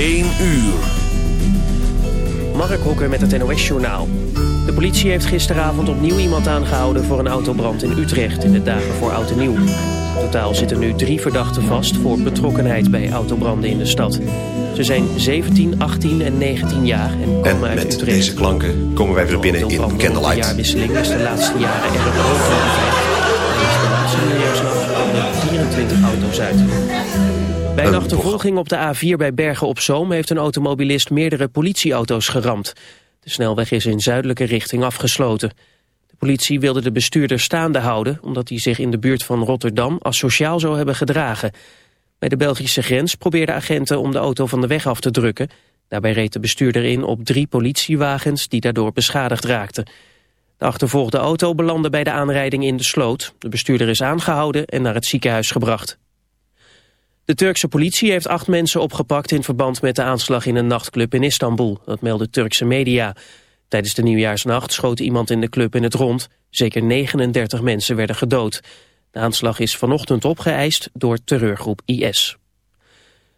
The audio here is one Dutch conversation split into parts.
1 uur. Mark Hokker met het NOS Journaal. De politie heeft gisteravond opnieuw iemand aangehouden voor een autobrand in Utrecht in de dagen voor Oud en Nieuw. Totaal zitten nu drie verdachten vast voor betrokkenheid bij autobranden in de stad. Ze zijn 17, 18 en 19 jaar en komen En uit met Utrecht. deze klanken komen wij weer binnen in De Candlelight. jaarwisseling is de laatste jaren de nieuwjaarsnacht kwamen er 24 auto's uit. Bij een Een achtervolging op de A4 bij Bergen op Zoom... heeft een automobilist meerdere politieauto's geramd. De snelweg is in zuidelijke richting afgesloten. De politie wilde de bestuurder staande houden... omdat hij zich in de buurt van Rotterdam asociaal zou hebben gedragen. Bij de Belgische grens probeerden agenten om de auto van de weg af te drukken. Daarbij reed de bestuurder in op drie politiewagens... die daardoor beschadigd raakten. De achtervolgde auto belandde bij de aanrijding in de sloot. De bestuurder is aangehouden en naar het ziekenhuis gebracht. De Turkse politie heeft acht mensen opgepakt in verband met de aanslag in een nachtclub in Istanbul. Dat melden Turkse media. Tijdens de nieuwjaarsnacht schoot iemand in de club in het rond. Zeker 39 mensen werden gedood. De aanslag is vanochtend opgeëist door terreurgroep IS.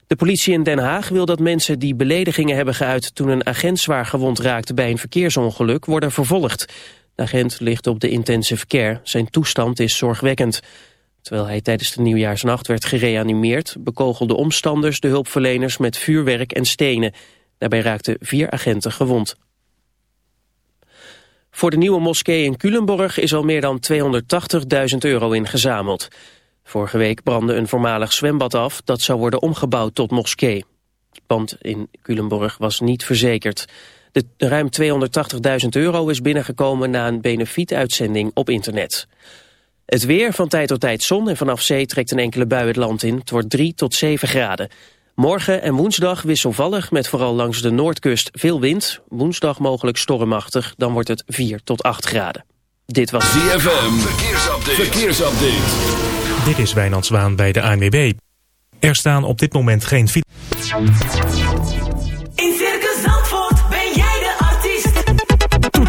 De politie in Den Haag wil dat mensen die beledigingen hebben geuit... toen een agent zwaar gewond raakte bij een verkeersongeluk worden vervolgd. De agent ligt op de intensive care. Zijn toestand is zorgwekkend. Terwijl hij tijdens de nieuwjaarsnacht werd gereanimeerd... bekogelden omstanders de hulpverleners met vuurwerk en stenen. Daarbij raakten vier agenten gewond. Voor de nieuwe moskee in Culemborg is al meer dan 280.000 euro ingezameld. Vorige week brandde een voormalig zwembad af... dat zou worden omgebouwd tot moskee. Het pand in Culemborg was niet verzekerd. De ruim 280.000 euro is binnengekomen na een benefietuitzending op internet. Het weer, van tijd tot tijd zon en vanaf zee trekt een enkele bui het land in. Het wordt 3 tot 7 graden. Morgen en woensdag wisselvallig met vooral langs de noordkust veel wind. Woensdag mogelijk stormachtig, dan wordt het 4 tot 8 graden. Dit was ZFM, verkeersupdate. verkeersupdate. Dit is Wijnand Zwaan bij de ANWB. Er staan op dit moment geen fiets.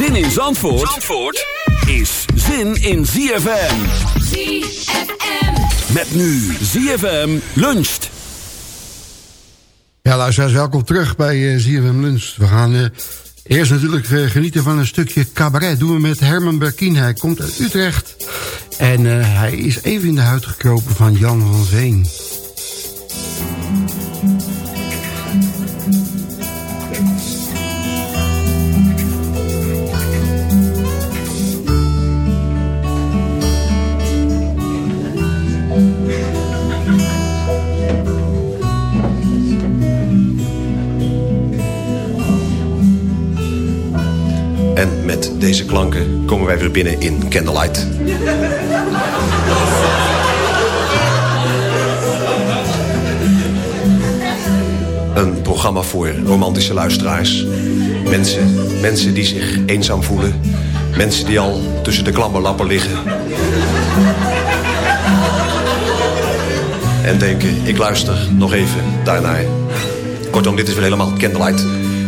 Zin in Zandvoort, Zandvoort is zin in ZFM. ZFM. Met nu ZFM luncht. Ja, luisteraars, welkom terug bij eh ZFM Lunch. We gaan eh, eerst natuurlijk eh, genieten van een stukje cabaret. Doen we met Herman Berkien. Hij komt uit Utrecht. En eh, hij is even in de huid gekropen van Jan van Veen. Deze klanken komen wij weer binnen in Candlelight. Een programma voor romantische luisteraars. Mensen, mensen die zich eenzaam voelen. Mensen die al tussen de klamme lappen liggen. En denken, ik luister nog even daarnaar. Kortom, dit is weer helemaal Candlelight.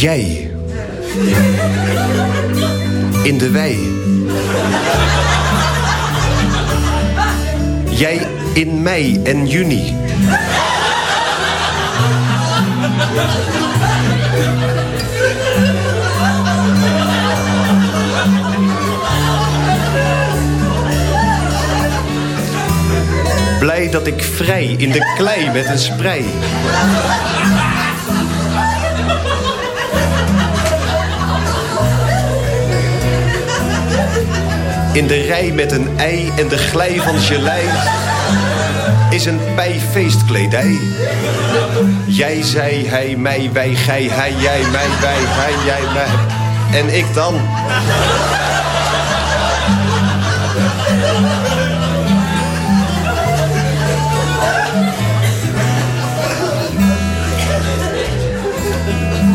Jij. In de wei. Jij in mei en juni. Blij dat ik vrij in de klei met een sprei. In de rij met een ei en de glij van gelei is een feestkledij. Jij, zij, hij, mij, wij, gij, hij, jij, mij, wij, hij, jij, mij. En ik dan.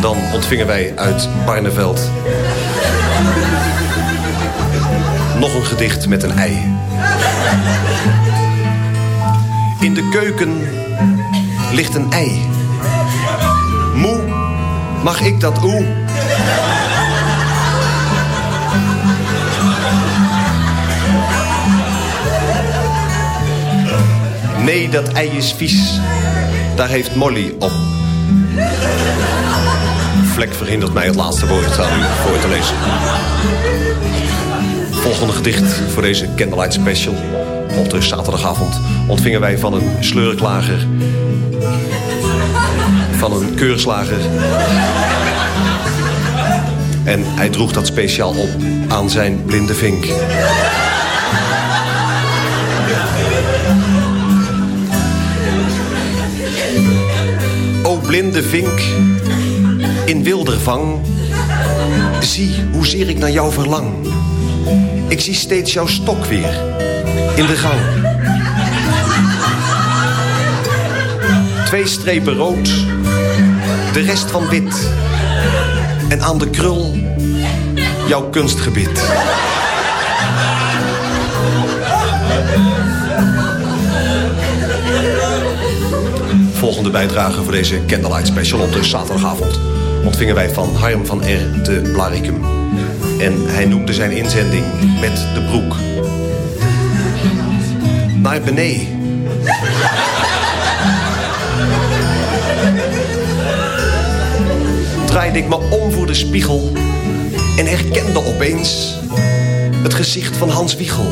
Dan ontvingen wij uit Barneveld nog een gedicht met een ei. In de keuken ligt een ei. Moe, mag ik dat oe? Nee, dat ei is vies. Daar heeft Molly op. Vlek verhindert mij het laatste woord aan u voor te lezen. Volgende gedicht voor deze Candlelight Special. Op de zaterdagavond ontvingen wij van een sleurklager... van een keurslager... en hij droeg dat speciaal op aan zijn blinde vink. O blinde vink, in wildervang... zie hoezeer ik naar jou verlang... Ik zie steeds jouw stok weer. In de gang. Twee strepen rood. De rest van wit. En aan de krul jouw kunstgebit. Volgende bijdrage voor deze Candlelight Special op de zaterdagavond ontvingen wij van Harm van R. te Blaricum. En hij noemde zijn inzending met de broek. Naar beneden. Draaide ik me om voor de spiegel en herkende opeens het gezicht van Hans Wiegel.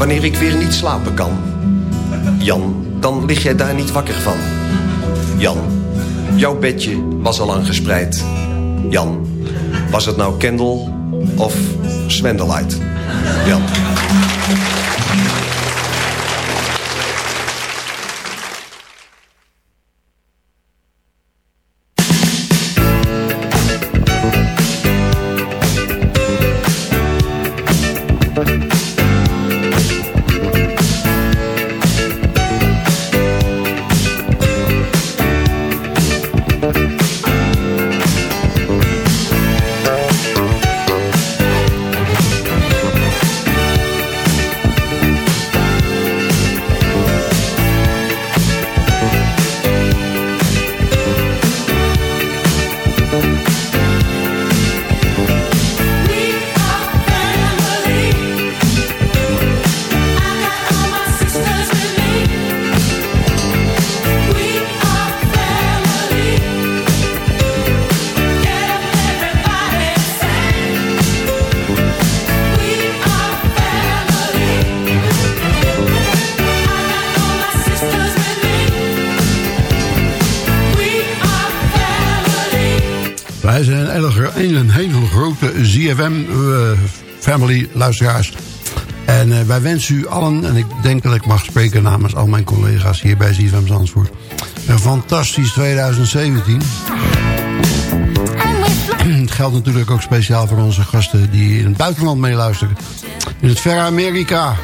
Wanneer ik weer niet slapen kan. Jan, dan lig jij daar niet wakker van. Jan, jouw bedje was al lang gespreid. Jan, was het nou Kendall of Swendelight? Jan. Luisteraars. En eh, wij wensen u allen, en ik denk dat ik mag spreken namens al mijn collega's hier bij ZFM Zandvoort... een fantastisch 2017. Het geldt natuurlijk ook speciaal voor onze gasten die in het buitenland meeluisteren. In het verre Amerika.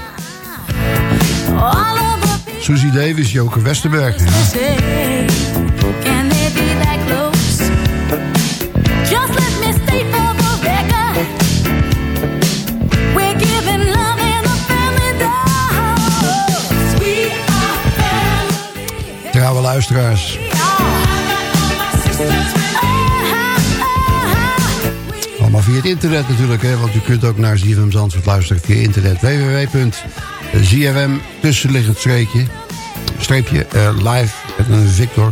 Susie Davis, Joke Westerberg. Luisteraars. Allemaal via het internet natuurlijk, hè, want u kunt ook naar ZFM Zandvoort luisteren via internet. www.zfm tussenliggend streepje, streepje eh, live met een victor.nl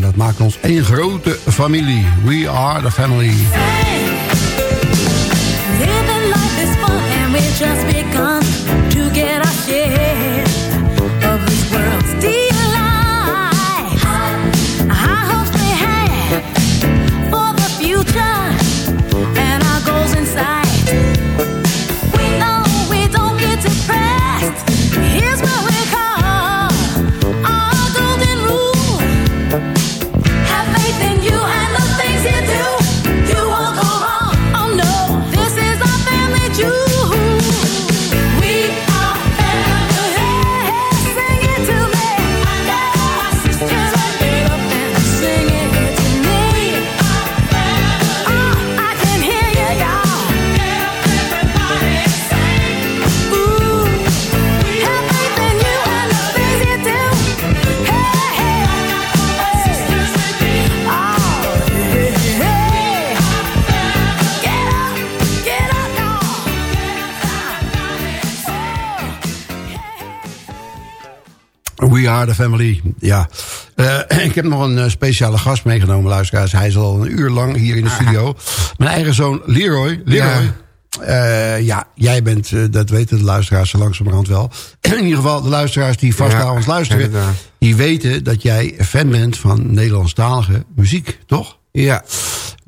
Dat maakt ons één grote familie. We are the family. just because The family, ja. Eh, ik heb nog een eh, speciale gast meegenomen, luisteraars. Hij is al een uur lang hier in de studio. Mijn eigen zoon Leroy. Leroy. Ja, ja jij bent, eh, dat weten de luisteraars zo langzamerhand wel. in ieder geval, de luisteraars die vast Ja, naar ons luisteren... die weten dat jij fan bent van Nederlandstalige muziek, toch? Ja.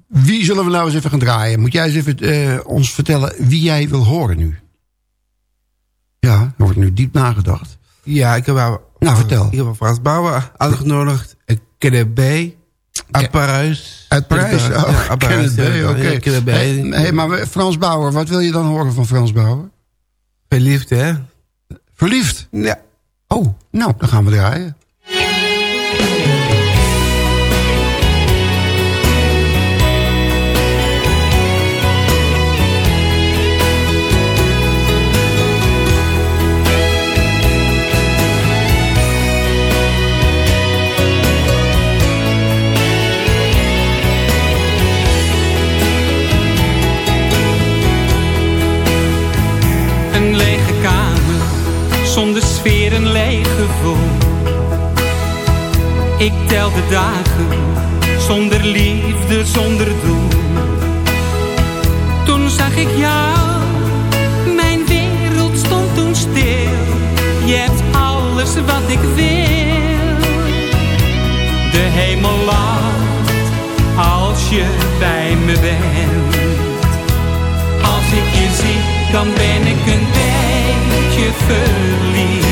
Wie zullen we nou eens even gaan draaien? Moet jij eens even eh, ons vertellen wie jij wil horen nu? Ja, er wordt nu diep nagedacht. Ja, ik heb wel... Nou, vertel. Ik heb Frans Bauer uitgenodigd. Ik ken B. Uit Parijs. Uit Parijs? Oh, Kenneth B, oké. Hey, maar Frans Bauer, wat wil je dan horen van Frans Bauer? Verliefd, hè? Verliefd? Ja. Oh, nou, dan gaan we draaien. Zonder sfeer, een leeg gevoel. Ik tel de dagen, zonder liefde, zonder doel. Toen zag ik jou, mijn wereld stond toen stil. Je hebt alles wat ik wil. De hemel lacht, als je bij me bent. Als ik je zie, dan ben ik een beetje verliefd.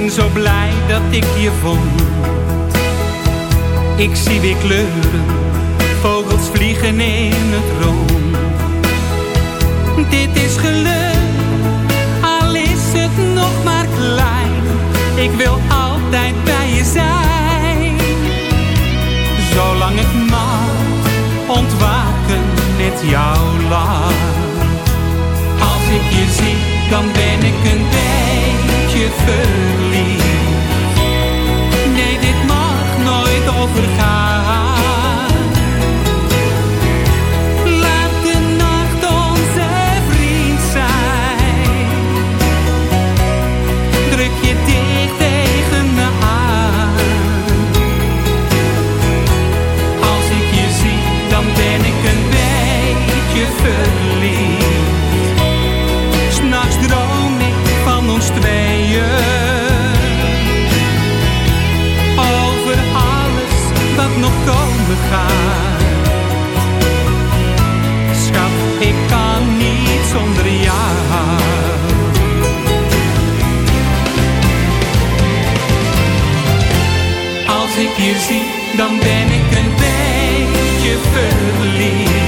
ben zo blij dat ik je vond. Ik zie weer kleuren, vogels vliegen in het rond. Dit is geluk, al is het nog maar klein. Ik wil altijd bij je zijn. Zolang het mag, ontwaken met jouw lach. Als ik je zie, dan ben ik een beetje verliefd. Nee, dit mag nooit overgaan. Je zie, dan ben ik een beetje verliefd.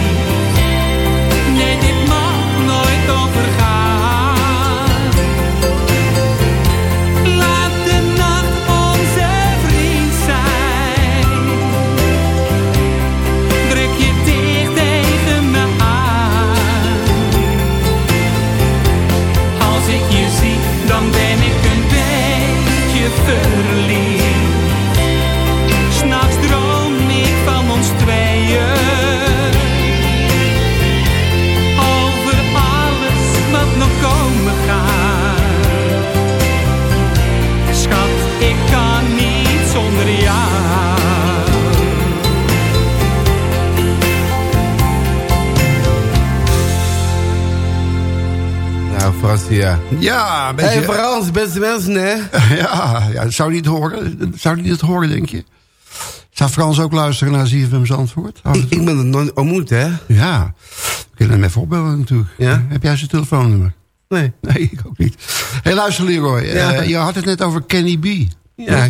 Ja. Ja, een beetje... Hey Frans, beste mensen, hè? ja, ja, zou hij het horen? Zou hij het horen, denk je? Zou Frans ook luisteren naar ZFM's antwoord? Ik, ik ben het nooit ontmoet, hè? Ja, we kunnen hem even opbellen natuurlijk. Ja? Heb jij zijn telefoonnummer? Nee. Nee, ik ook niet. Hé, luister Leroy. Ja. eh, je had het net over Kenny B. Ja.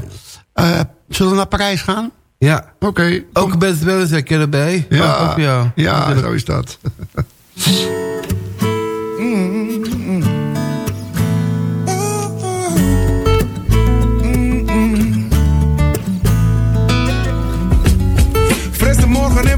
Eh, zullen we naar Parijs gaan? Ja. Oké. Ook beste mensen, ik ken erbij. Ja, Op jou. ja zo is dat.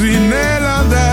suis Nederlands.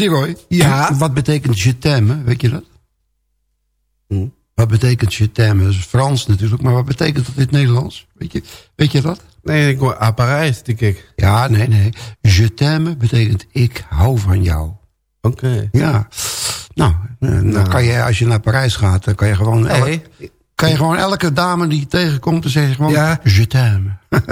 Leroy, Ja? wat betekent je t'aime? Weet je dat? Hm? Wat betekent je t'aime? Dat is Frans natuurlijk, maar wat betekent dat in het Nederlands? Weet je, weet je dat? Nee, ik hoor à Parijs, denk ik. Ja, nee, nee. Je t'aime betekent ik hou van jou. Oké. Ja. Nou, eh, dan Nou. kan je, als je naar Parijs gaat, dan kan je gewoon... elk- Nee. kan je gewoon elke dame die je tegenkomt, dan zeg je gewoon... Ja. Je t'aime.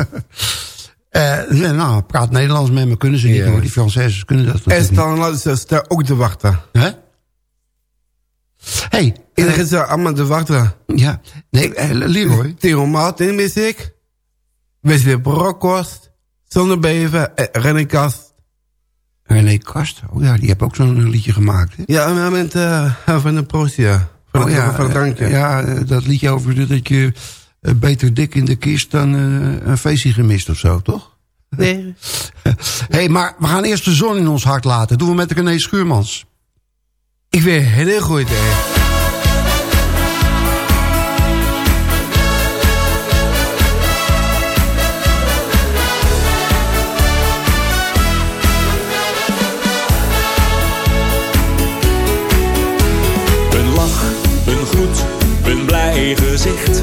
Eh, nee, nou, praat Nederlands met me, kunnen ze niet hoor. Die Françaises kunnen dat En laten ze daar ook te wachten. Hè? hey, En dan eh, gaan ze allemaal te wachten. ja. Nee, eh, Leroy. Theo Martin mis ik. Wesley Brokhorst. Zonnebeven. en René Kast. René Kast. Oh ja, die heeft ook zo'n liedje gemaakt. Hè? Ja, met eh, van de Proostia. Van, oh, ja, van het drankje. eh, Ja, eh, dat liedje over dat je eh, beter dik in de kist dan eh, een feestje gemist of zo, toch? Nee. hey, maar we gaan eerst de zon in ons hart laten. Doen we met René Schuurmans. Ik weet heel goed, hè. Een lach, een groet, een blij gezicht.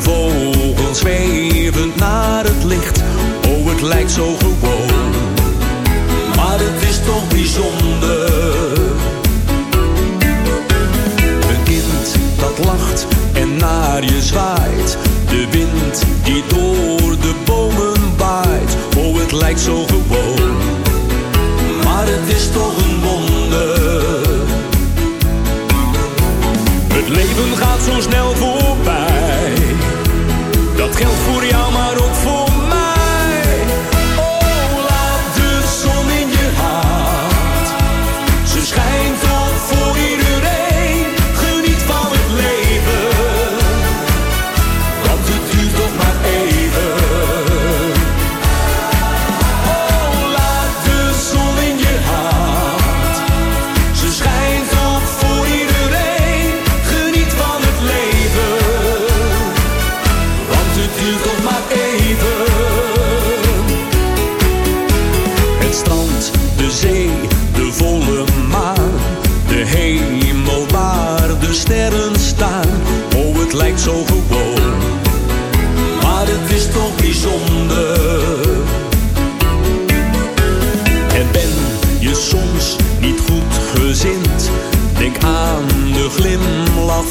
Een vogel zwevend naar het licht. Oh, het lijkt zo gewoon. Maar het is toch bijzonder. Een kind dat lacht en naar je zwaait. De wind die door de bomen waait. Oh, het lijkt zo gewoon. Maar het is toch een wonder. Het leven gaat zo snel voorbij.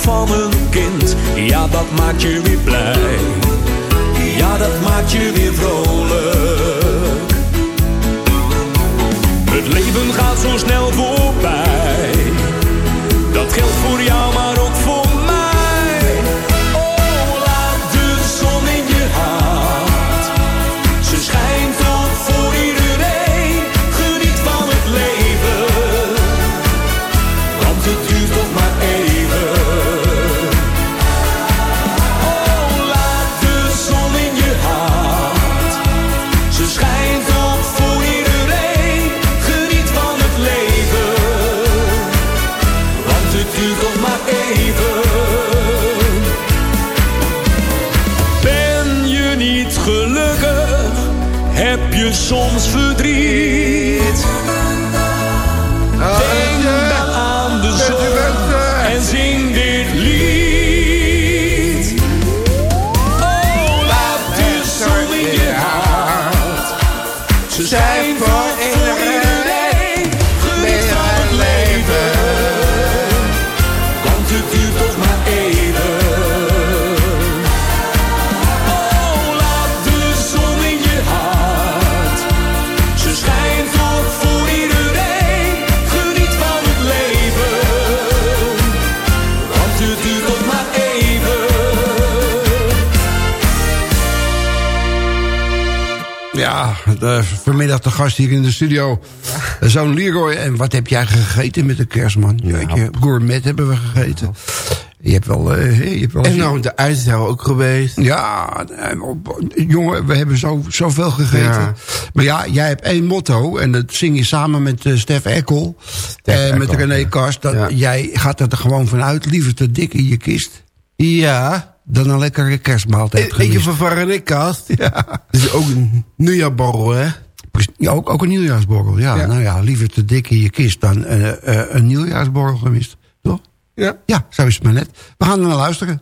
Van een kind. Ja, dat maakt je weer blij. Ja, dat maakt je weer vrolijk. Het leven gaat zo snel voorbij. Dat geldt voor jou, maar vanmiddag de gast hier in de studio. Zo'n Leroy. En wat heb jij gegeten met de kerstman? Jeetje, gourmet hebben we gegeten. Je hebt wel... eh, je hebt wel En nou, de we ook geweest. Ja, eh, jongen, we hebben zo, zoveel gegeten. Ja. Maar ja, jij hebt één motto. En dat zing je samen met eh, Stef Ekkel. En met René ja. Kast. Dat, Ja. Jij gaat er gewoon vanuit. Liever te dik in je kist. Ja. Dan een lekkere kerstmaaltijd Eentje van René Kast. Ja. Dat is ook een nieuwjaarborrel, hè? Ja, ook, ook een nieuwjaarsborrel. Ja, Ja. nou ja, liever te dik in je kist dan eh, eh, een nieuwjaarsborrel gemist. Toch? Ja. Ja, zo is het maar net. We gaan er naar luisteren.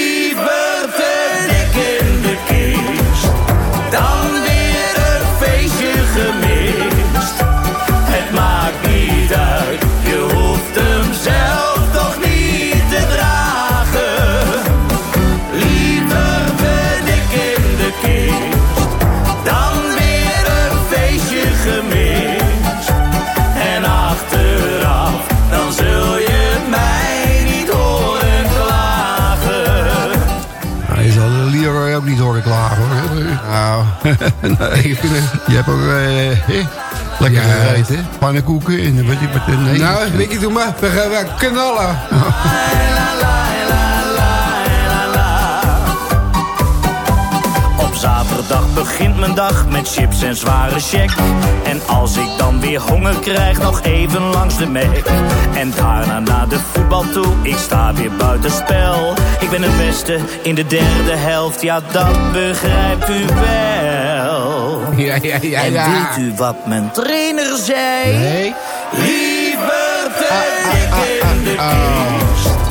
Nee, je hebt ook eh, eh, lekker Ja. gegeten. hè? Pannenkoeken en weet ik wat. Nee, Nou, Mickey, doe maar. We gaan weer knallen. Op zaterdag begint mijn dag met chips en zware check. En als ik dan weer honger krijg, nog even langs de mek. En daarna naar de voetbal toe, ik sta weer buitenspel. Ik ben het beste in de derde helft, ja dat begrijpt u wel. Ja, ja, ja, En weet u wat mijn trainer zei? Nee. Liever te dik in de kist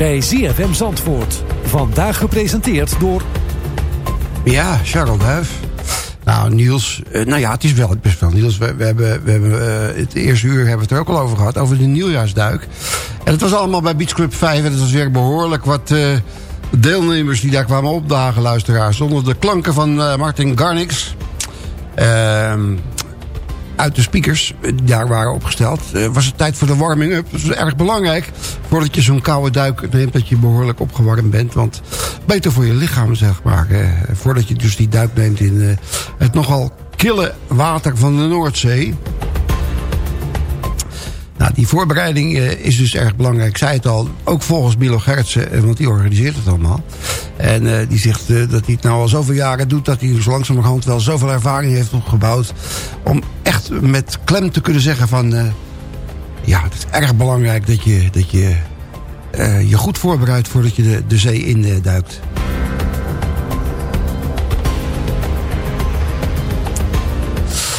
bij ZFM Zandvoort. Vandaag gepresenteerd door... Ja, Charles Duif. Nou, Niels, eh, nou ja, het is wel best wel Niels. We, we hebben, we hebben eh, het eerste uur hebben we het er ook al over gehad, over de nieuwjaarsduik. En het was allemaal bij Beach Club 5 en het was weer behoorlijk wat eh, deelnemers die daar kwamen opdagen, luisteraars. Onder de klanken van eh, Martin Garnix. Uit de speakers eh, die daar waren opgesteld... eh, was het tijd voor de warming-up. Dat is erg belangrijk. Voordat je zo'n koude duik neemt, dat je behoorlijk opgewarmd bent. Want beter voor je lichaam, zeg maar. eh, voordat je dus die duik neemt in eh, het nogal kille water van de Noordzee. Nou, die voorbereiding eh, is dus erg belangrijk. Ik zei het al, ook volgens Milo Gertsen, eh, want die organiseert het allemaal. En eh, die zegt eh, dat hij het nou al zoveel jaren doet... dat hij zo langzamerhand wel zoveel ervaring heeft opgebouwd... om echt met klem te kunnen zeggen van... eh, ja, het is erg belangrijk dat je dat je, je goed voorbereidt... voordat je de, de zee in eh, duikt.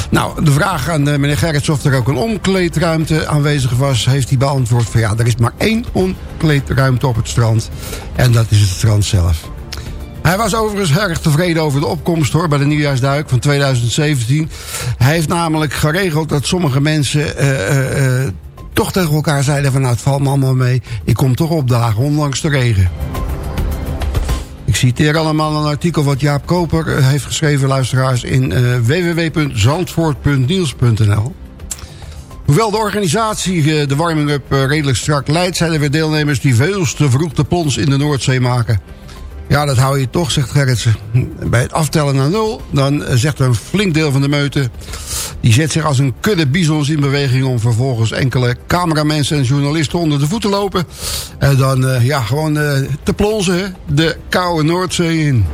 Nou, de vraag aan meneer Gerrits of er ook een omkleedruimte aanwezig was... heeft hij beantwoord van ja, er is maar één omkleedruimte op het strand. En dat is het strand zelf. Hij was overigens erg tevreden over de opkomst hoor, bij de nieuwjaarsduik van 2017. Hij heeft namelijk geregeld dat sommige mensen eh, eh, eh, toch tegen elkaar zeiden van... nou, het valt me allemaal mee, ik kom toch opdagen, ondanks de regen. Ik citeer allemaal een artikel wat Jaap Koper heeft geschreven, luisteraars... in www.zandvoort.niels.nl. Hoewel de organisatie eh, de warming-up eh, redelijk strak leidt... zijn er weer deelnemers die veel te vroeg de plons in de Noordzee maken. Ja, dat hou je toch, zegt Gerritsen. Bij het aftellen naar nul, dan eh, zegt een flink deel van de meute... die zet zich als een kudde bizons in beweging... om vervolgens enkele cameramensen en journalisten onder de voeten te lopen... en dan ja, gewoon te plonzen de koude Noordzee in.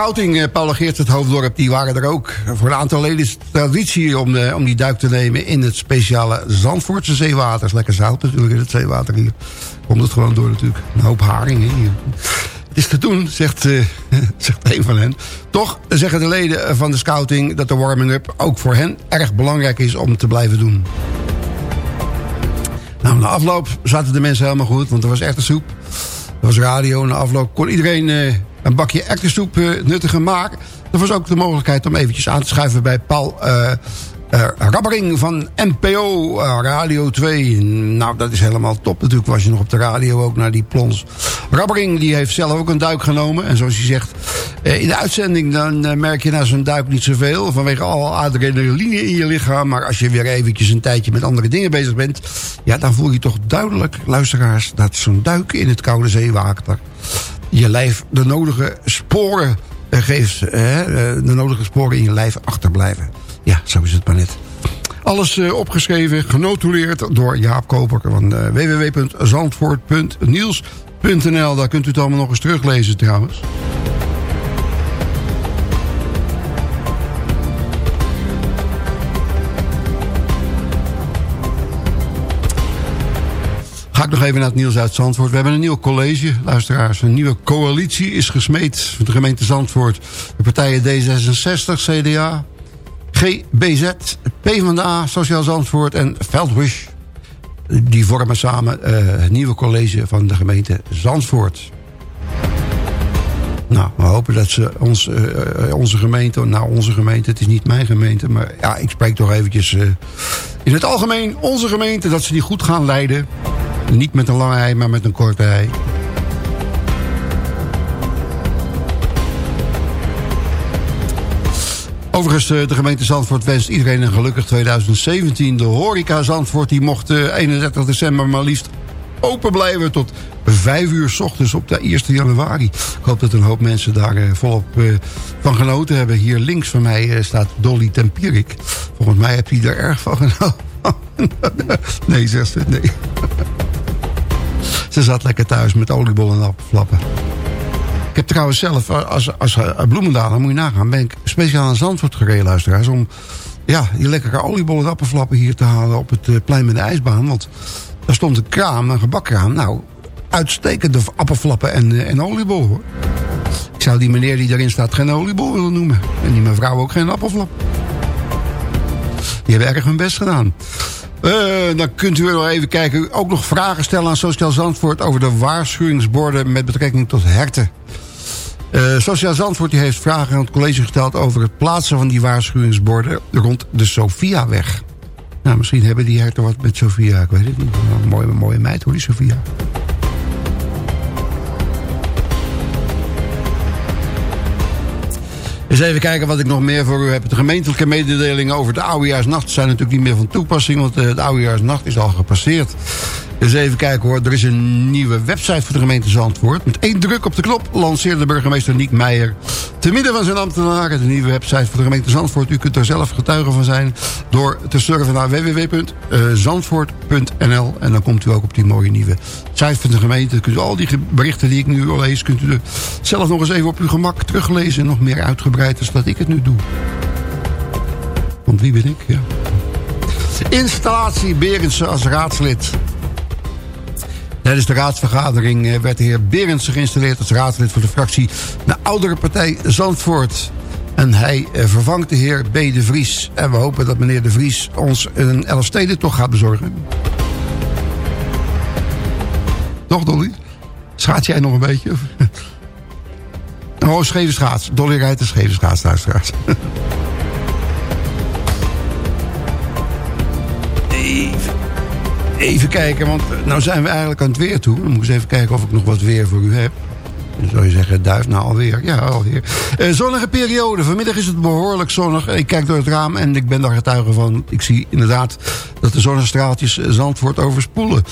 Scouting, eh, Paul Geert, het hoofddorp, die waren er ook. Voor een aantal leden is het traditie om, eh, om die duik te nemen... in het speciale Zandvoortse zeewater. Is lekker zout natuurlijk in het zeewater hier. Komt het gewoon door natuurlijk. Een hoop haringen hier. Het is te doen, zegt, eh, zegt een van hen. Toch zeggen de leden van de scouting dat de warming-up ook voor hen erg belangrijk is om te blijven doen. Nou, na afloop zaten de mensen helemaal goed, want er was echte soep. Was radio. Na afloop kon iedereen eh, een bakje erwtensoep eh, nuttigen. Maar er was ook de mogelijkheid om eventjes aan te schuiven bij Paul eh, Rabbering van NPO eh, Radio 2. Nou, dat is helemaal top. Natuurlijk was je nog op de radio ook naar die plons. Rabbering die heeft zelf ook een duik genomen. En zoals hij zegt, eh, in de uitzending dan merk je na zo'n duik niet zoveel. Vanwege al adrenaline in je lichaam. Maar als je weer eventjes een tijdje met andere dingen bezig bent. Ja, dan voel je toch duidelijk, luisteraars, dat zo'n duik in het koude zeewater je lijf de nodige sporen geeft. de nodige sporen in je lijf achterblijven. Ja, zo is het maar net. Alles eh, opgeschreven, genotuleerd door Jaap Koper van eh, www.zandvoort.niels.nl. Daar kunt u het allemaal nog eens teruglezen trouwens. Ga ik nog even naar het nieuws uit Zandvoort. We hebben een nieuw college, luisteraars. Een nieuwe coalitie is gesmeed van de gemeente Zandvoort. De partijen D66, CDA, GBZ, PvdA, Sociaal Zandvoort en Veldwish. Die vormen samen eh, het nieuwe college van de gemeente Zandvoort. Nou, we hopen dat ze ons, eh, eh, onze gemeente, nou onze gemeente, het is niet mijn gemeente, maar ja, ik spreek toch eventjes in het algemeen onze gemeente, dat ze die goed gaan leiden. Niet met een lange ei, maar met een korte ei. Overigens, eh, de gemeente Zandvoort wenst iedereen een gelukkig 2017. De horeca Zandvoort die mocht eh, 31 december maar liefst open blijven tot 5 uur s ochtends op de 1 januari. Ik hoop dat een hoop mensen daar eh, volop eh, van genoten hebben. Hier links van mij eh, staat Dolly Tempierik. Volgens mij heeft hij er erg van genoten. nee, zegt ze, nee. ze zat lekker thuis met oliebollen en appelflappen. Ik heb trouwens zelf, eh, als, als uh, Bloemendaal, dan moet je nagaan... ben ik speciaal aan Zandvoort gereden, luisteraars... om ja, die lekkere oliebollen en appelflappen hier te halen... op het eh, plein met de ijsbaan. Want daar stond een kraam, een gebakkraam. Nou, uitstekende appelflappen en, eh, en oliebollen, hoor. Ik zou die meneer die daarin staat geen oliebol willen noemen. En die mevrouw ook geen appelflap. Die hebben erg hun best gedaan. Eh, dan kunt u nog even kijken. Ook nog vragen stellen aan Sociaal Zandvoort... over de waarschuwingsborden met betrekking tot herten. Eh, Sociaal Zandvoort die heeft vragen aan het college gesteld... over het plaatsen van die waarschuwingsborden rond de Sofiaweg. Nou, misschien hebben die herten wat met Sofia. Ik weet het niet. Een mooie, mooie meid hoor, die Sofia. Eens even kijken wat ik nog meer voor u heb. De gemeentelijke mededelingen over de oudejaarsnacht zijn natuurlijk niet meer van toepassing. Want eh, de oudejaarsnacht is al gepasseerd. Dus even kijken hoor, er is een nieuwe website voor de gemeente Zandvoort. Met één druk op de knop lanceerde de burgemeester Niek Meijer... te midden van zijn ambtenaren de nieuwe website voor de gemeente Zandvoort. U kunt er zelf getuige van zijn door te surfen naar www.zandvoort.nl. En dan komt u ook op die mooie nieuwe site van de gemeente. Kunt u al die berichten die ik nu al lees... kunt u er zelf nog eens even op uw gemak teruglezen... en nog meer uitgebreid dan dat ik het nu doe. Want wie ben ik? Ja. Installatie Berendsen als raadslid. Tijdens de raadsvergadering eh, werd de heer Berendsen geïnstalleerd... als raadslid voor de fractie de oudere partij Zandvoort. En hij eh, vervangt de heer B. de Vries. En we hopen dat meneer de Vries ons een LST toch gaat bezorgen. Toch, Dolly? Schaats jij nog een beetje? Oh, scheve schaats. Dolly rijdt een scheve schaats, luisteraars. even kijken, want nou zijn we eigenlijk aan het weer toe. Dan moet eens even kijken of ik nog wat weer voor u heb. Dan zou je zeggen, duif nou alweer. Ja, alweer. Uh, zonnige periode. Vanmiddag is het behoorlijk zonnig. Ik kijk door het raam en ik ben daar getuige van. Ik zie inderdaad dat de zonnestraaltjes Zandvoort overspoelen.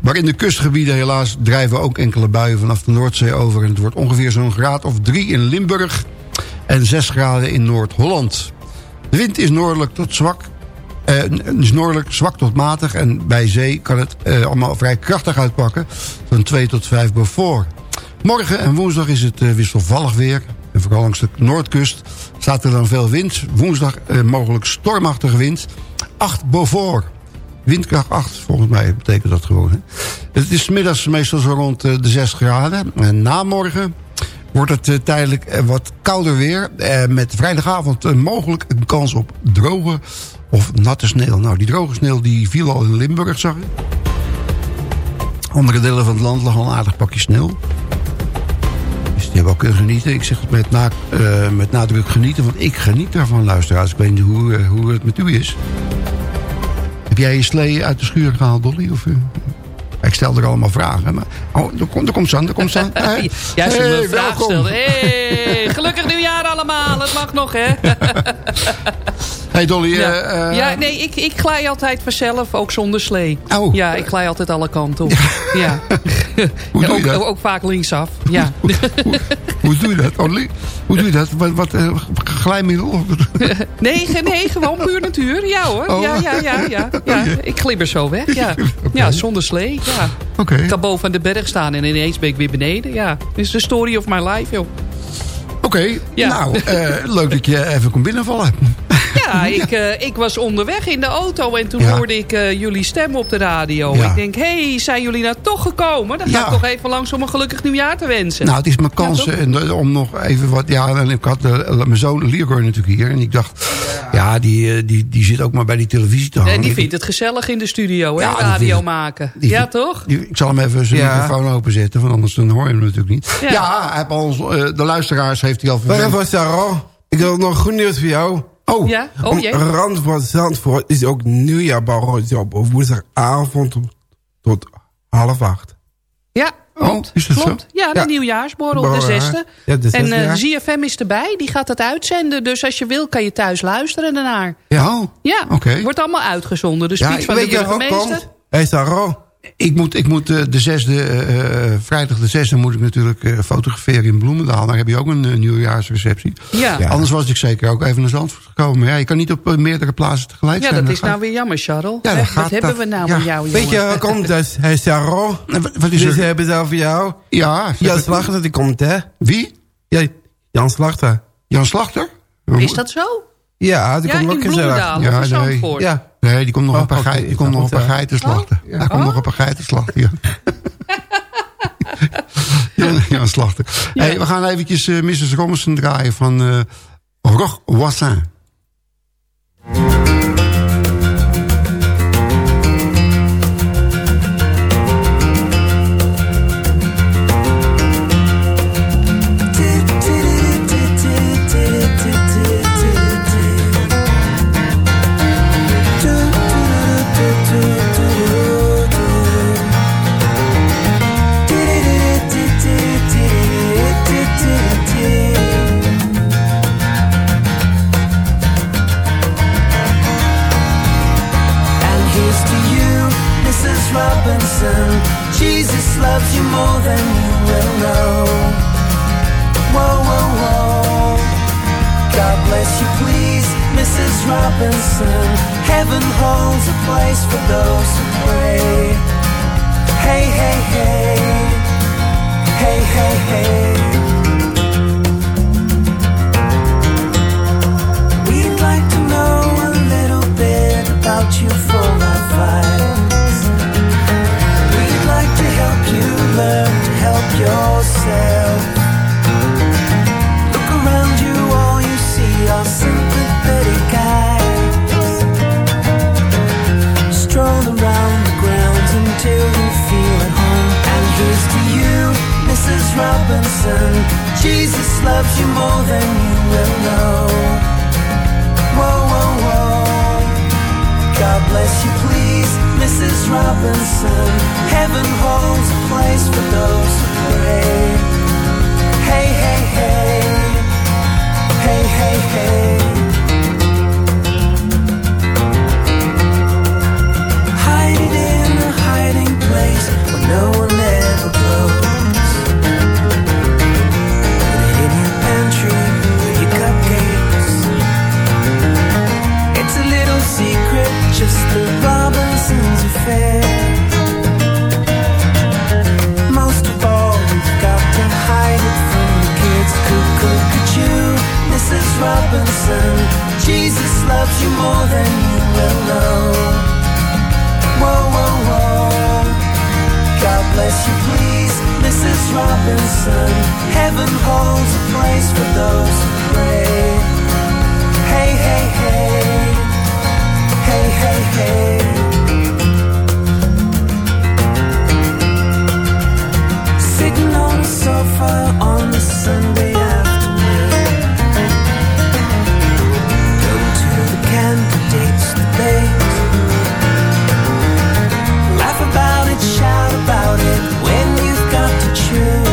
Maar in de kustgebieden helaas drijven ook enkele buien vanaf de Noordzee over. En het wordt ongeveer zo'n graad of drie in Limburg en 6 graden in Noord-Holland. De wind is noordelijk tot zwak. Uh, is noordelijk zwak tot matig. En bij zee kan het uh, allemaal vrij krachtig uitpakken. Van 2 tot 5 Beaufort. Morgen en woensdag is het uh, wisselvallig weer. En vooral langs de noordkust staat er dan veel wind. Woensdag mogelijk stormachtige wind. 8 Beaufort. Windkracht 8, volgens mij betekent dat gewoon. Hè. Het is middags meestal zo rond de 6 graden. En na morgen wordt het tijdelijk wat kouder weer. Met vrijdagavond mogelijk een kans op droge of natte sneeuw. Nou, die droge sneeuw die viel al in Limburg, zag ik. Andere delen van het land lag al een aardig pakje sneeuw. Dus die hebben ook kunnen genieten. Ik zeg het met, na, met nadruk genieten, want ik geniet daarvan, luisteraars. Ik weet niet hoe, hoe het met u is. Heb jij je slee uit de schuur gehaald, Dolly? Of, ik stel er allemaal vragen. Maar, oh, er komt, er komt San, er komt San. Hey, me een vraag. Hey, gelukkig nieuwjaar allemaal. Het mag nog, hè? hey Dolly. Ja, uh, ja nee, ik, ik glij altijd vanzelf, ook zonder slee. Oh. Ja, ik glij altijd alle kanten op. Ja. Hoe doe je ook, dat? ook vaak linksaf. Ja. hoe, hoe, hoe doe je dat? Oh, hoe doe je dat? Wat, wat uh, glijmiddel? nee, nee, gewoon puur natuur. Ja hoor. Oh. Ja, ja, ja, ja, ja. Ik glibber zo weg. Ja, ja zonder slee. Ja. Okay. Ik kan boven aan de berg staan en ineens ben ik weer beneden. Ja, dit is de story of my life, joh. Oké, okay. ja. nou, uh, leuk dat je even kon binnenvallen. Ja, ik, uh, ik was onderweg in de auto en toen ja. hoorde ik uh, jullie stem op de radio. Ja. Ik denk, hé, hey, zijn jullie nou toch gekomen? Dan ga ik toch even langs om een gelukkig nieuwjaar te wensen. Nou, het is mijn kans om nog even wat... Ja, en ik had mijn zoon Leroy natuurlijk hier. En ik dacht, ja, die, die, die zit ook maar bij die televisie te hangen. En die vindt het gezellig in de studio, hè, radio het, maken. Die, ja, toch? Die, ik zal hem even zijn microfoon openzetten, want anders dan hoor je hem natuurlijk niet. Ja, hij heeft ons, de luisteraars heeft hij al verteld. Waar was Sarah? Ik heb nog goed nieuws voor jou. Oh, ja? oh jee. Rand van Zandvoort is ook nieuwjaarborrel op woensdagavond tot half acht. Ja, klopt. Oh, is dat klopt. zo? Ja, de ja. nieuwjaarsborrel, de zesde. Ja, de zesde en uh. ZFM is erbij, die gaat het uitzenden. Dus als je wil, kan je thuis luisteren daarnaar. Ja, ja oké. Okay. wordt allemaal uitgezonden. De ja, speech van de burgemeester. Hé, hey, Sarah. Ik moet, ik moet uh, de zesde, uh, vrijdag de zesde moet ik natuurlijk uh, fotograferen in Bloemendaal. Daar heb je ook een nieuwjaarsreceptie. Ja. ja. Anders was ik zeker ook even naar Zandvoort gekomen. Maar ja, je kan niet op meerdere plaatsen tegelijk ja, zijn. Ja, dat is nou weer jammer, Charles. Ja, Wat gaat, hebben dat, we nou ja. jou, Weet je, komt dus, hey, Sarah. Wat is dus er? hebben ze over jou. Ja. Jan Slachter, die komt, hè? Wie? Ja, Jan Slachter. Jan Slachter? Is dat zo? Ja, die ja, komt in ook gezellig. Ja, of nee. Ja. Nee, die komt nog Oh, een paar, geit, die komt nog een paar geiten slachten. Oh? Ja, Hij komt Oh? nog een paar geiten slachten, ja. ja, ja, slachten. Ja. Hey, we gaan eventjes uh, Mrs. Robinson draaien van uh, Roch Wassin. More than you will know. Whoa, whoa, whoa. God bless you, please, Mrs. Robinson. Heaven holds a place for those who pray. Hey, hey, hey. Hey, hey, hey. We'd like to know a little bit about you for Robinson. Jesus loves you more than you will know. Whoa, whoa, whoa. God bless you, please, Mrs. Robinson. Heaven holds a place for those who pray. Hey, hey, hey. Hey, hey, hey. Hide it in a hiding place where no one Robinson. Jesus loves you more than you will know. Whoa, whoa, whoa. God bless you, please, Mrs. Robinson. Heaven holds a place for those who pray. Hey, hey, hey. Hey, hey, hey. Sitting on the sofa on a Sunday true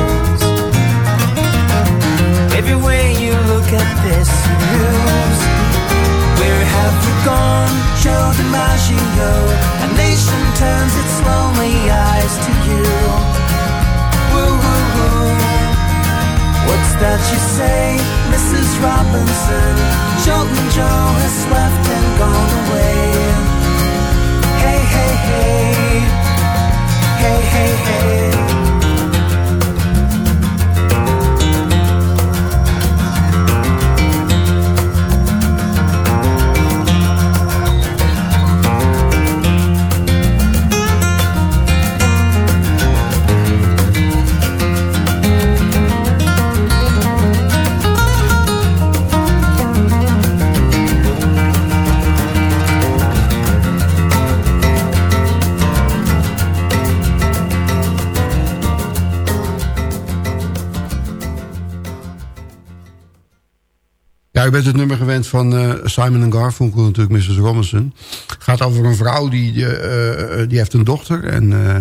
van eh, Simon Garfunkel natuurlijk, Mrs. Robinson. gaat over een vrouw die, eh, eh, die heeft een dochter. En, eh,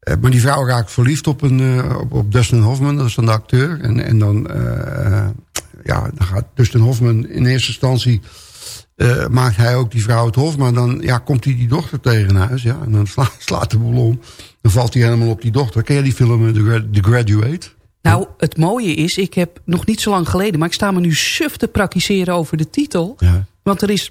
eh, maar die vrouw raakt verliefd op, een, eh, op, Dustin Hoffman, dat is dan de acteur. En, en dan, eh, ja, dan gaat Dustin Hoffman in eerste instantie... eh, maakt hij ook die vrouw het hof, maar dan ja, komt hij die dochter tegen huis. Ja, en dan sla- slaat de boel om. Dan valt hij helemaal op die dochter. Ken je die film eh, The Graduate? Nou, het mooie is, ik heb nog niet zo lang geleden... maar ik sta me nu suf te praktiseren over de titel. Want er is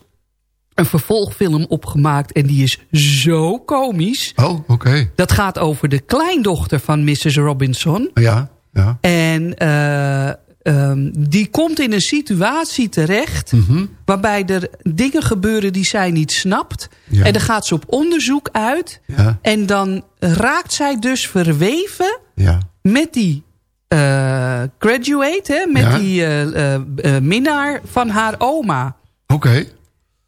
een vervolgfilm opgemaakt en die is zo komisch. Oh, oké. Dat gaat over de kleindochter van Mrs. Robinson. Ja, ja. En eh, ehm, die komt in een situatie terecht... Mhm. waarbij er dingen gebeuren die zij niet snapt. Ja. En dan gaat ze op onderzoek uit. Ja. En dan raakt zij dus verweven Ja. met die graduate, hè, met Ja. die eh, eh, eh, minnaar van haar oma. Oké.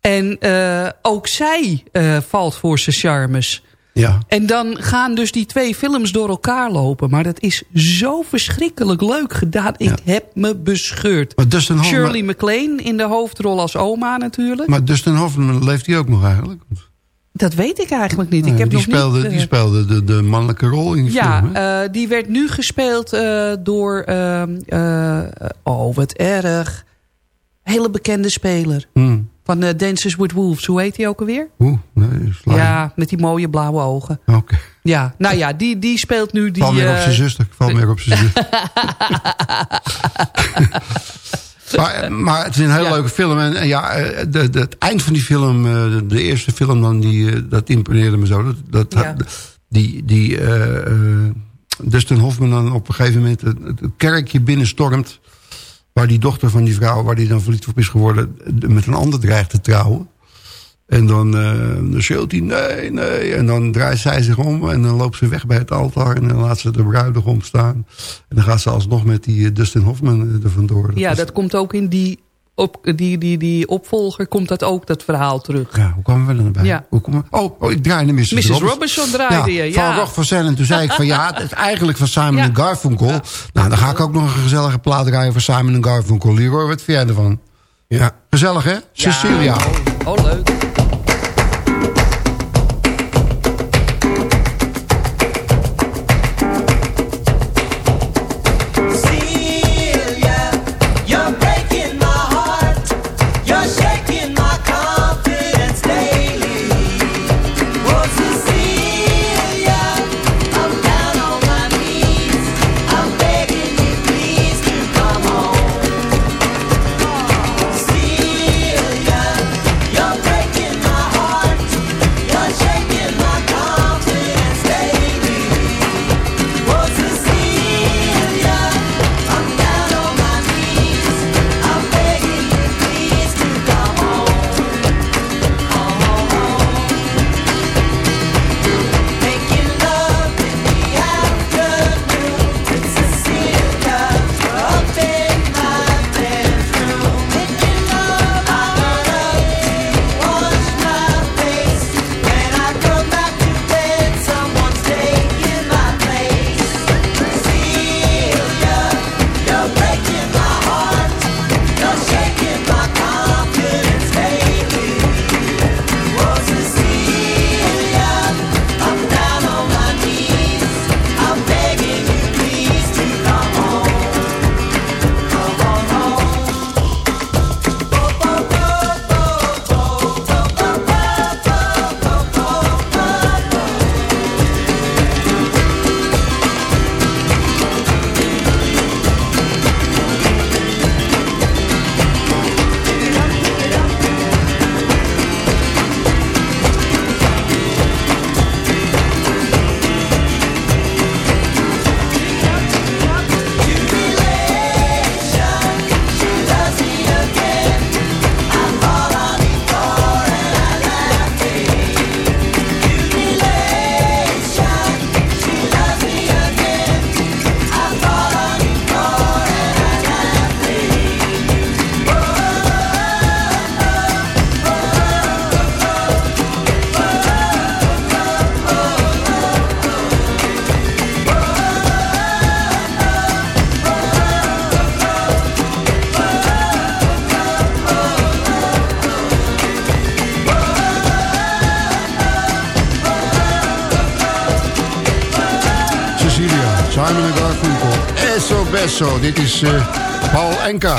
En eh, ook zij eh, valt voor zijn charmes. Ja. En dan gaan dus die twee films door elkaar lopen. Maar dat is zo verschrikkelijk leuk gedaan. Ik heb me bescheurd. Maar Dustin Hoffman- Shirley MacLaine in de hoofdrol als oma natuurlijk. Maar Dustin Hoffman leeft hij ook nog eigenlijk? Dat weet ik eigenlijk niet. ik heb die, nog speelde, niet, eh, die speelde de, de mannelijke rol in die Ja, film. hè? eh, die werd nu gespeeld eh, door... ehm, eh, oh, wat erg. Hele bekende speler. Hmm. Van Dances with Wolves. Hoe heet hij ook alweer? Oeh, nee. Ja, met die mooie blauwe ogen. Oké. Ja, nou ja, die, die speelt nu... Die, Val meer op zijn zuster. Val meer op zijn zuster. maar, maar het is een hele leuke film. En, en ja, eh, de, de, het eind van die film, eh, de, de eerste film, dan, die, eh, dat imponeerde me zo. Dat, dat, Ja. Die, die eh, eh, Dustin Hoffman dan op een gegeven moment het, het kerkje binnenstormt. Waar die dochter van die vrouw, waar die dan verliefd op is geworden, de- met een ander dreigt te trouwen. En dan, eh dan schreeuwt hij nee, nee. En dan draait zij zich om en dan loopt ze weg bij het altaar. En dan laat ze de bruidegom staan. En dan gaat ze alsnog met die eh, Dustin Hoffman eh, er vandoor. ja, dat komt ook in die, op, die, die, die opvolger, komt dat ook, dat verhaal terug. Ja, hoe kwamen we er dan bij? Ja. Hoe komen we- oh, oh, ik draaide Mrs. Mrs. Robinson. Robinson draaide je, Van ja. Van Zell. En toen zei ik van ja, het is eigenlijk van Simon Ja. en Garfunkel. Nou, dan ga ik ook nog een gezellige plaat draaien voor Simon en Garfunkel. Leroy, wat vind jij ervan? Ja. Gezellig, hè? Cecilia. Oh, leuk. See Beso. Dit is eh, Paul Enka.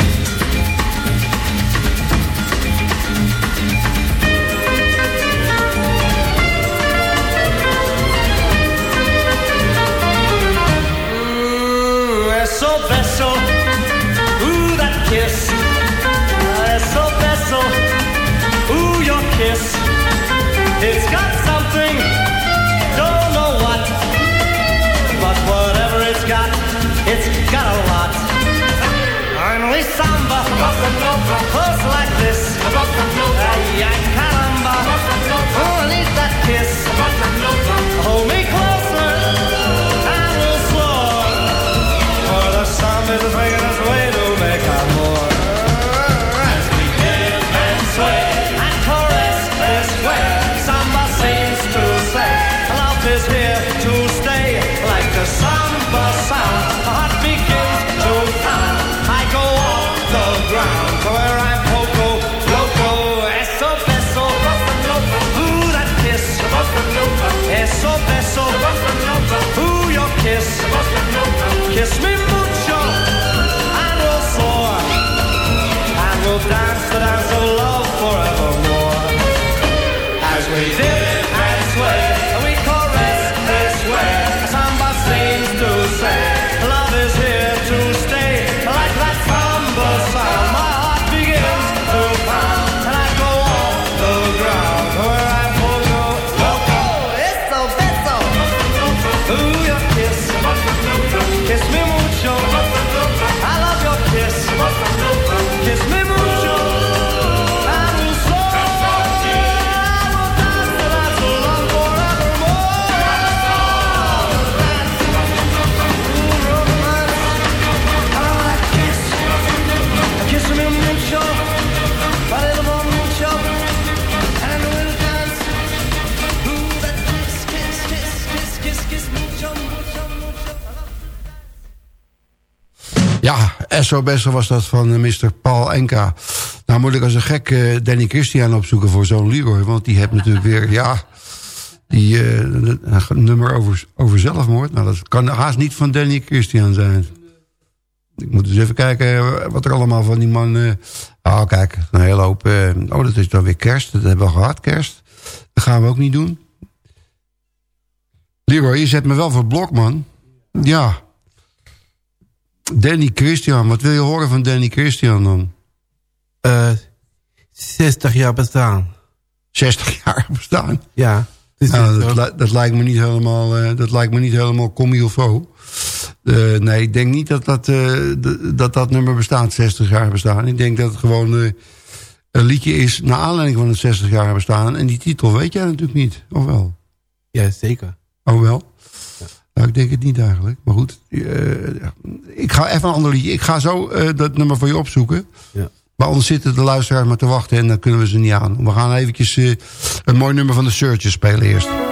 SO Bessel was dat van eh, Mr. Paul Enka. Nou moet ik als een gek eh, Danny Christian opzoeken voor zo'n Leroy. Want die heeft natuurlijk weer, ja... Die een nummer over, over zelfmoord. Nou, dat kan haast niet van Danny Christian zijn. Ik moet eens even kijken wat er allemaal van die man... eh oh, kijk, een hele hoop... oh, dat is dan weer kerst. Dat hebben we gehad, kerst. Dat gaan we ook niet doen. Leroy, je zet me wel voor blok, man. Ja. Danny Christian. Wat wil je horen van Danny Christian dan? Eh 60 jaar bestaan. 60 jaar bestaan? Ja. Nou, dat, li- dat lijkt me niet helemaal, eh, dat lijkt me niet helemaal faut. Eh, nee, ik denk niet dat dat, eh, dat dat nummer bestaat, 60 jaar bestaan. Ik denk dat het gewoon eh, een liedje is naar aanleiding van het 60 jaar bestaan. En die titel weet jij natuurlijk niet, of wel? Ja, zeker. Oh wel? Nou, ik denk het niet eigenlijk. Maar goed, eh, ik ga even een ander liedje. Ik ga zo eh, dat nummer voor je opzoeken. Ja. Maar anders zitten de luisteraars maar te wachten en dan kunnen we ze niet aan. We gaan eventjes eh, een mooi nummer van de Searchers spelen eerst.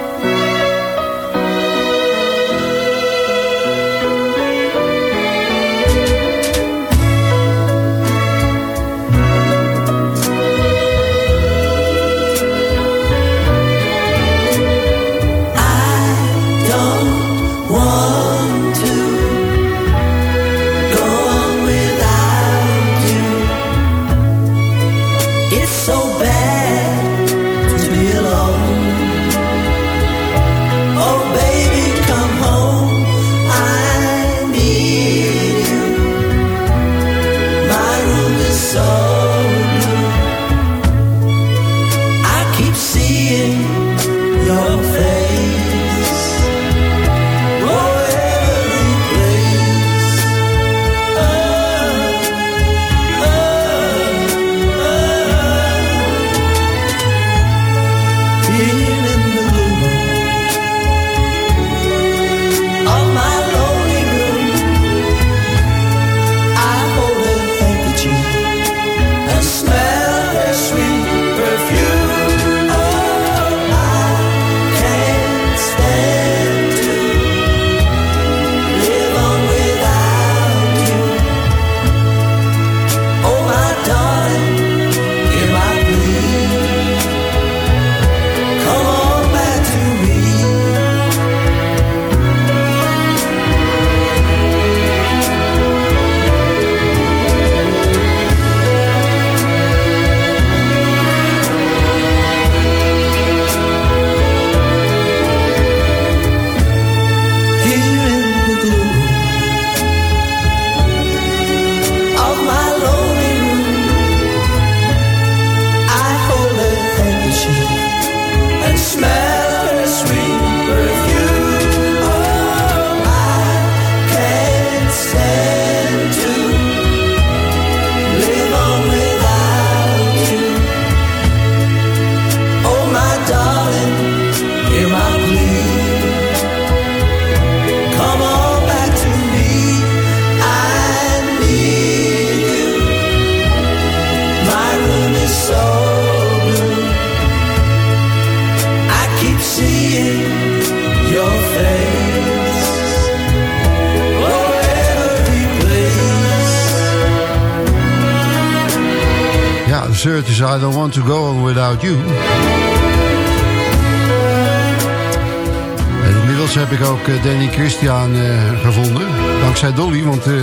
Inmiddels heb ik ook eh, Danny Christian eh, gevonden. Dankzij Dolly, want eh,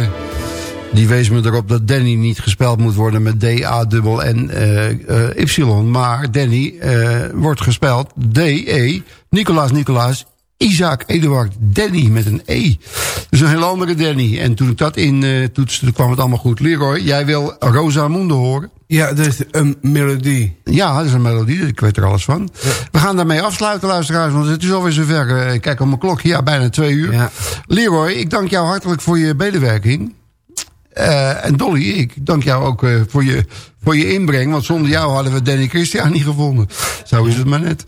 die wees me erop dat Danny niet gespeld moet worden met D-A-N-N-Y. maar Danny wordt gespeld D-E, Nicolaas Nicolaas, Isaac Eduard Danny met een E. Dus een heel andere Danny. En toen ik dat in eh toetste, toen kwam het allemaal goed. Leroy, jij wil Rosa Mundo horen? Ja, dat is een melodie. Ja, dat is een melodie, ik weet er alles van. We gaan daarmee afsluiten, luisteraars, want het is alweer zover. Eh, Ik kijk op mijn klok, ja, bijna twee uur. Leroy, ik dank jou hartelijk voor je medewerking. Eh, en Dolly, ik dank jou ook eh, voor, je, voor je inbreng, want zonder jou hadden we Danny Christian niet gevonden. Zo is het maar net.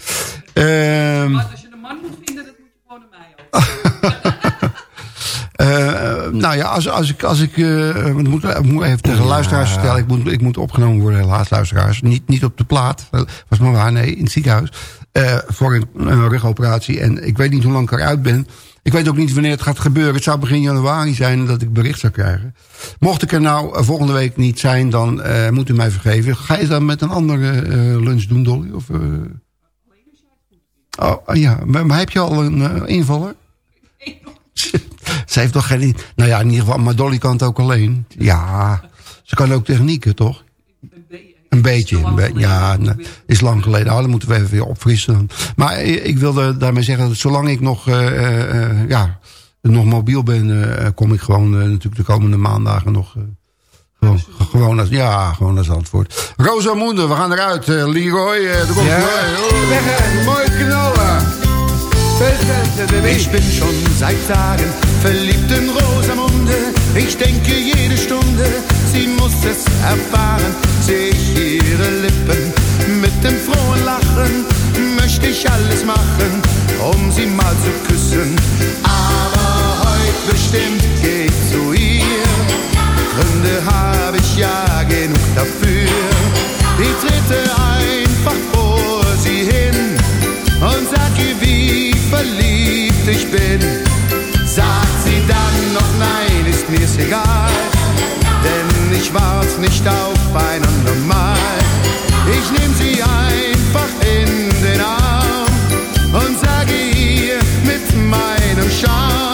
Ehm Als je een man moet vinden, dat moet je gewoon aan mij ook. nou ja, als, als ik... Als ik eh, ik moet, ik moet even tegen de luisteraars vertellen. Ik moet, ik moet opgenomen worden, helaas, luisteraars. Niet, niet op de plaat, dat was maar waar, nee, in het ziekenhuis. eh, voor een, een rugoperatie. En ik weet niet hoe lang ik eruit ben. Ik weet ook niet wanneer het gaat gebeuren. Het zou begin januari zijn dat ik bericht zou krijgen. Mocht ik er nou eh, volgende week niet zijn, dan eh, moet u mij vergeven. Ga je dan met een andere eh, lunch doen, Dolly? Of, eh? Oh, ja, maar, maar heb je al een invaller? Ze heeft toch geen... Nou ja, in ieder geval, maar Dolly kan het ook alleen. Ja, ze kan ook technieken, toch? Een beetje. Een be ja, nou, is lang geleden. Nou, dan moeten we even weer opfrissen. Maar ik wilde daarmee zeggen dat zolang ik nog, eh, eh, eh, ja, nog mobiel ben... kom ik gewoon natuurlijk de komende maandagen nog... gewoon, gewoon als, ja, gewoon als antwoord. Rosamunde, we gaan eruit. Leroy, daar komt Ja. Leroy. Weg, mooi knallen. Ich bin schon seit Tagen verliebt in Rosamunde. Ich denke jede Stunde, sie muss es erfahren. Seh ich ihre Lippen mit dem frohen Lachen, möchte ich alles machen, um sie mal zu küssen. Aber heute bestimmt geh ich zu ihr. Gründe habe ich ja genug dafür. Ich trete einfach vor sie hin und sag ihr, wie verliebt ich bin. Sagt sie dann noch nein, ist mir's egal, denn ich wart nicht aufeinander mal. Ich nehm sie einfach in den Arm und sage ihr mit meinem Charme.